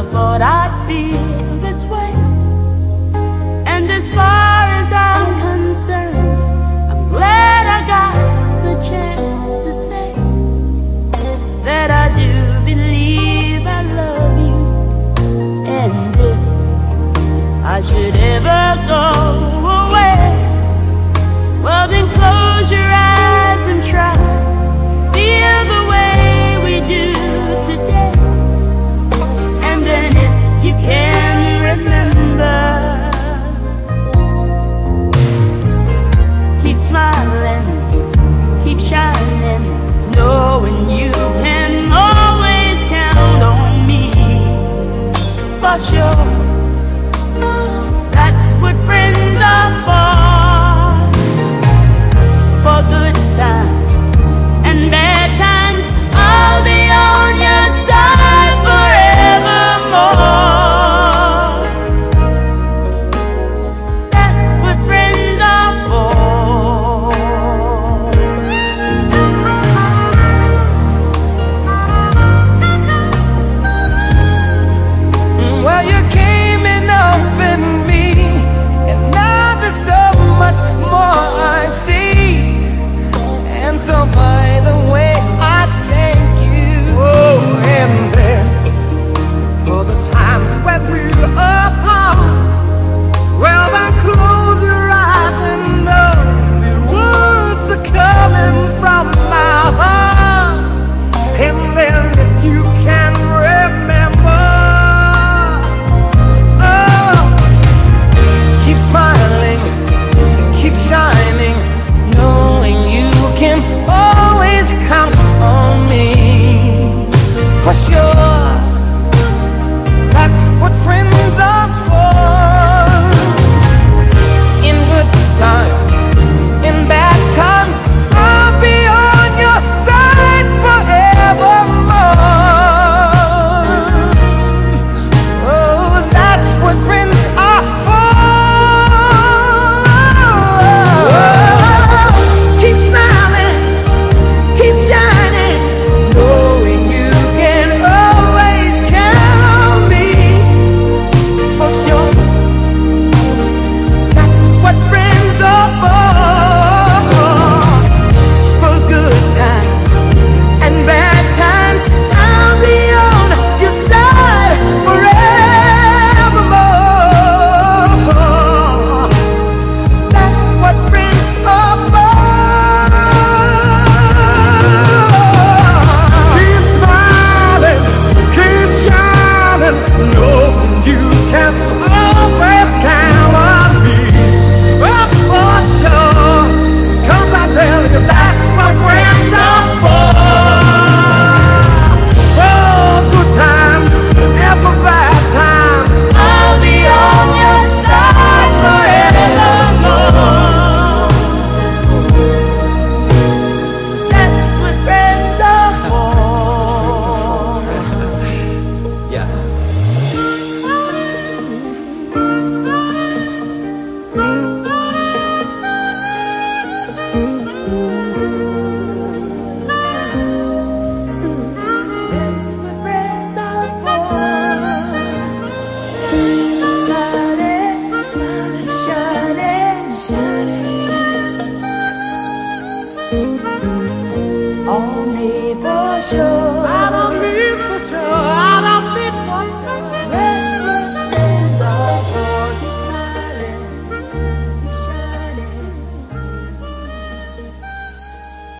of what I feel. 就